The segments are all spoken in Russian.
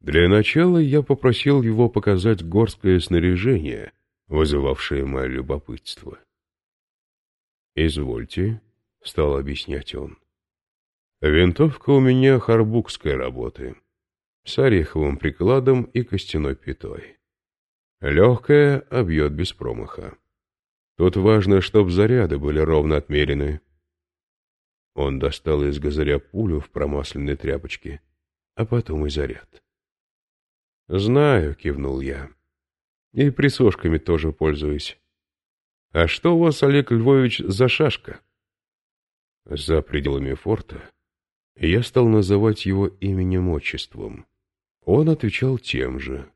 Для начала я попросил его показать горское снаряжение, вызывавшее мое любопытство. «Извольте», — стал объяснять он. «Винтовка у меня харбукской работы, с ореховым прикладом и костяной пятой. Легкая, а бьет без промаха. Тут важно, чтоб заряды были ровно отмерены». Он достал из газаря пулю в промасленной тряпочке, а потом и заряд. «Знаю», — кивнул я. «И присошками тоже пользуюсь. А что у вас, Олег Львович, за шашка?» За пределами форта я стал называть его именем-отчеством. Он отвечал тем же.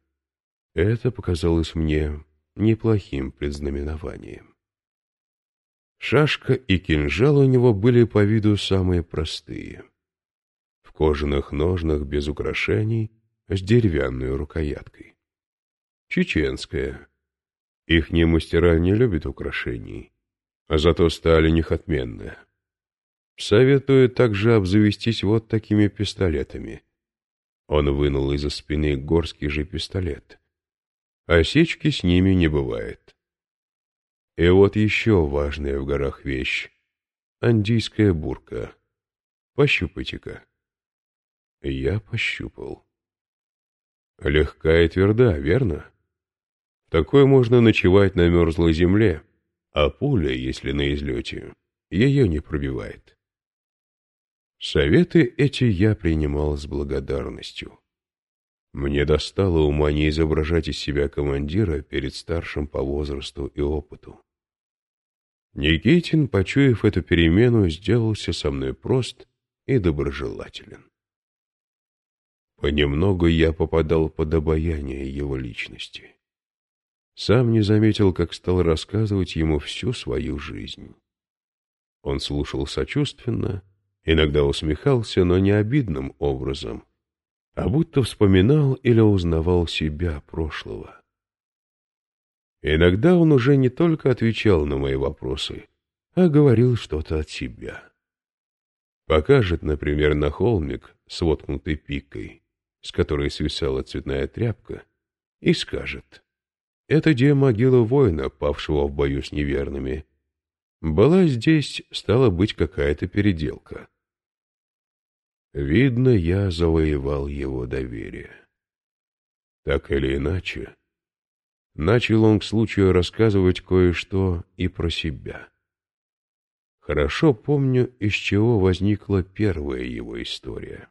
Это показалось мне неплохим предзнаменованием. Шашка и кинжал у него были по виду самые простые. В кожаных ножнах без украшений — с деревянной рукояткой. Чеченская. Ихние мастера не любят украшений, а зато стали них отменные. Советую также обзавестись вот такими пистолетами. Он вынул из-за спины горский же пистолет. Осечки с ними не бывает. И вот еще важная в горах вещь. Андийская бурка. Пощупайте-ка. Я пощупал. Легка и тверда, верно? Такой можно ночевать на мерзлой земле, а пуля, если на излете, ее не пробивает. Советы эти я принимал с благодарностью. Мне достало ума не изображать из себя командира перед старшим по возрасту и опыту. Никитин, почуяв эту перемену, сделался со мной прост и доброжелателен. Понемногу я попадал под обаяние его личности. Сам не заметил, как стал рассказывать ему всю свою жизнь. Он слушал сочувственно, иногда усмехался, но не обидным образом, а будто вспоминал или узнавал себя прошлого. Иногда он уже не только отвечал на мои вопросы, а говорил что-то от себя. Покажет, например, на холмик с воткнутой пикой, с которой свисала цветная тряпка, и скажет, «Это где могила воина, павшего в бою с неверными. Была здесь, стала быть, какая-то переделка». Видно, я завоевал его доверие. Так или иначе, начал он к случаю рассказывать кое-что и про себя. Хорошо помню, из чего возникла первая его история.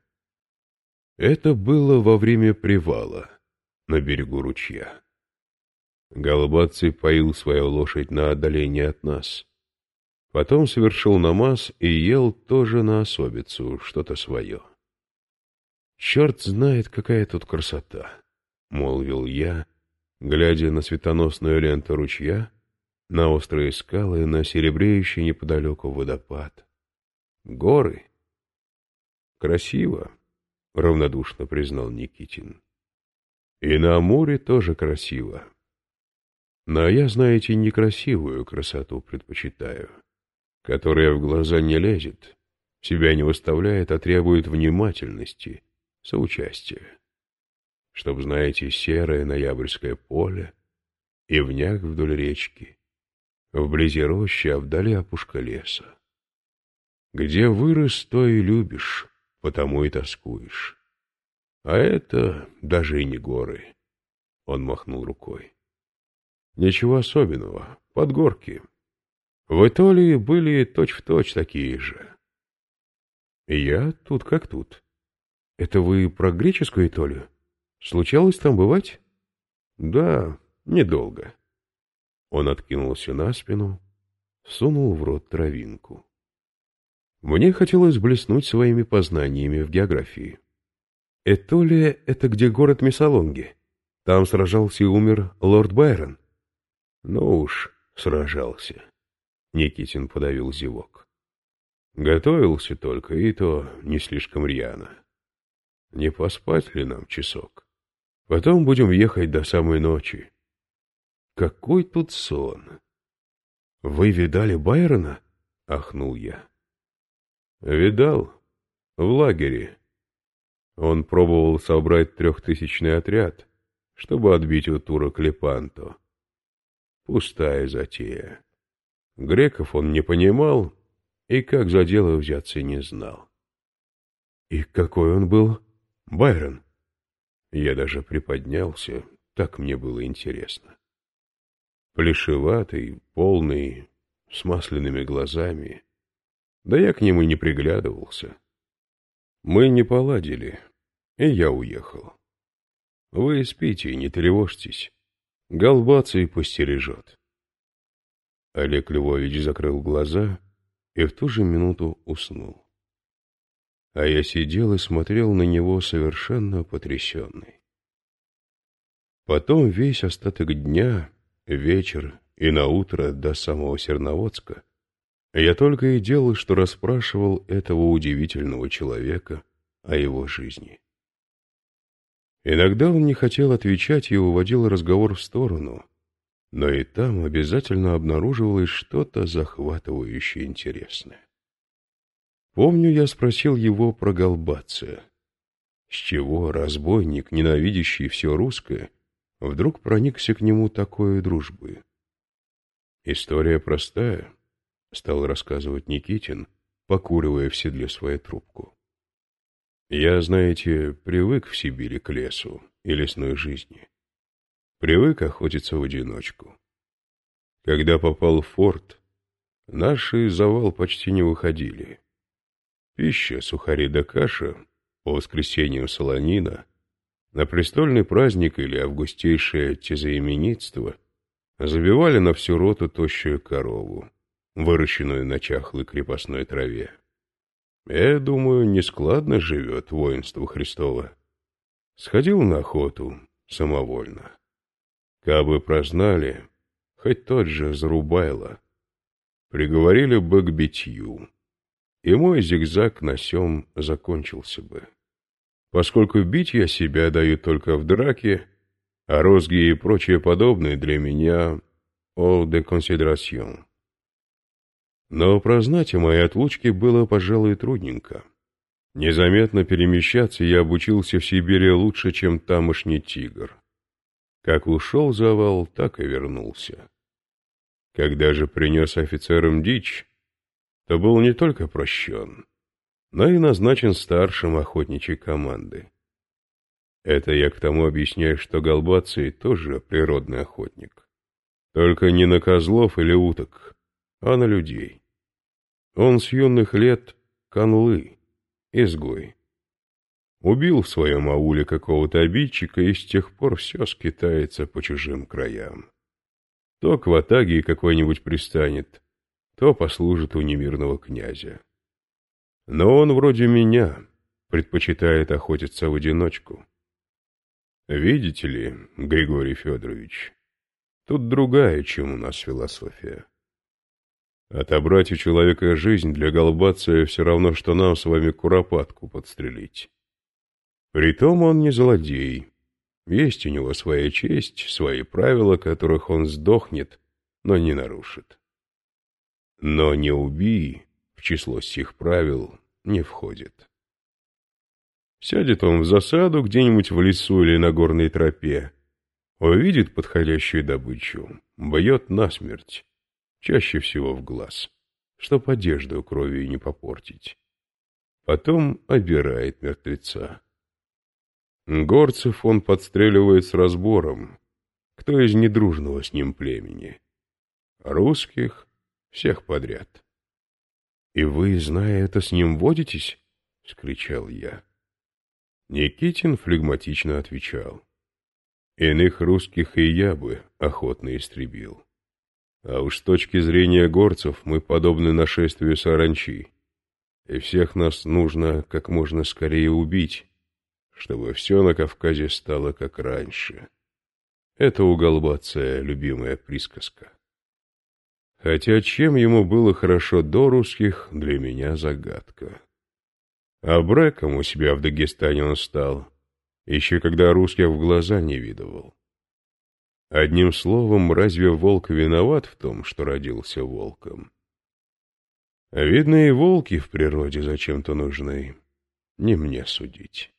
Это было во время привала на берегу ручья. Голубаций поил свою лошадь на отдаление от нас. Потом совершил намаз и ел тоже на особицу, что-то свое. «Черт знает, какая тут красота!» — молвил я, глядя на светоносную ленту ручья, на острые скалы, на серебреющий неподалеку водопад. Горы. Красиво. — равнодушно признал Никитин. «И на море тоже красиво. Но я, знаете, некрасивую красоту предпочитаю, которая в глаза не лезет, себя не выставляет, а требует внимательности, соучастия. Чтоб, знаете, серое ноябрьское поле и вняк вдоль речки, вблизи рощи, а вдали опушка леса. Где вырос, то и любишь» потому и тоскуешь. А это даже и не горы. Он махнул рукой. Ничего особенного, подгорки. В Италии были точь-в-точь точь такие же. Я тут как тут. Это вы про греческую Италию? Случалось там бывать? Да, недолго. Он откинулся на спину, сунул в рот травинку. Мне хотелось блеснуть своими познаниями в географии. Этолия — это где город Мессалонги. Там сражался и умер лорд Байрон. Ну уж, сражался. Никитин подавил зевок. Готовился только, и то не слишком рьяно. Не поспать ли нам часок? Потом будем ехать до самой ночи. Какой тут сон! Вы видали Байрона? — ахнул я. Видал? В лагере. Он пробовал собрать трехтысячный отряд, чтобы отбить у турок Лепанто. Пустая затея. Греков он не понимал и как за дело взяться не знал. И какой он был, Байрон? Я даже приподнялся, так мне было интересно. Плешеватый, полный, с масляными глазами. Да я к нему не приглядывался. Мы не поладили, и я уехал. Вы спите, не тревожьтесь. Голбаций постережет. Олег Львович закрыл глаза и в ту же минуту уснул. А я сидел и смотрел на него совершенно потрясенный. Потом весь остаток дня, вечер и на утро до самого Серноводска я только и делал, что расспрашивал этого удивительного человека о его жизни. Иногда он не хотел отвечать и уводил разговор в сторону, но и там обязательно обнаруживалось что-то захватывающее интересное. Помню, я спросил его про Голбация. С чего разбойник, ненавидящий все русское, вдруг проникся к нему такой дружбой? История простая, — стал рассказывать Никитин, покуривая в седле свою трубку. Я, знаете, привык в Сибири к лесу и лесной жизни. Привык охотиться в одиночку. Когда попал в форт, наши завал почти не выходили. Пища, сухари да каша, по воскресеньям солонина, на престольный праздник или августейшее тезаименитство забивали на всю роту тощую корову, выращенную на чахлой крепостной траве. Я думаю, нескладно живет воинство Христово. Сходил на охоту самовольно. Кабы прознали, хоть тот же Зарубайло, приговорили бы к битью, и мой зигзаг на сём закончился бы. Поскольку бить я себя даю только в драке, а розги и прочее подобное для меня «о де консидерасьон». Но прознать о моей отлучке было, пожалуй, трудненько. Незаметно перемещаться я обучился в Сибири лучше, чем тамошний тигр. Как ушел завал, так и вернулся. Когда же принес офицерам дичь, то был не только прощен, но и назначен старшим охотничьей команды. Это я к тому объясняю, что Голбаций тоже природный охотник. Только не на козлов или уток, а на людей. Он с юных лет канлы, изгой. Убил в своем ауле какого-то обидчика и с тех пор все скитается по чужим краям. То к ватаге какой-нибудь пристанет, то послужит у немирного князя. Но он вроде меня предпочитает охотиться в одиночку. Видите ли, Григорий Федорович, тут другая, чем у нас философия. Отобрать у человека жизнь для голбация все равно, что нам с вами куропатку подстрелить. Притом он не злодей. Есть у него своя честь, свои правила, которых он сдохнет, но не нарушит. Но не убий в число сих правил не входит. Сядет он в засаду где-нибудь в лесу или на горной тропе, увидит подходящую добычу, бьет насмерть, чаще всего в глаз, чтоб одежду кровью не попортить. Потом обирает мертвеца. Горцев он подстреливает с разбором, кто из недружного с ним племени. Русских — всех подряд. — И вы, зная это, с ним водитесь? — скричал я. Никитин флегматично отвечал. — Иных русских и я бы охотно истребил. А уж с точки зрения горцев мы подобны нашествию саранчи, и всех нас нужно как можно скорее убить, чтобы все на Кавказе стало как раньше. Это у Голбация любимая присказка. Хотя чем ему было хорошо до русских, для меня загадка. А бреком у себя в Дагестане он стал, еще когда русских в глаза не видывал. Одним словом, разве волк виноват в том, что родился волком? Видно, и волки в природе зачем-то нужны. Не мне судить.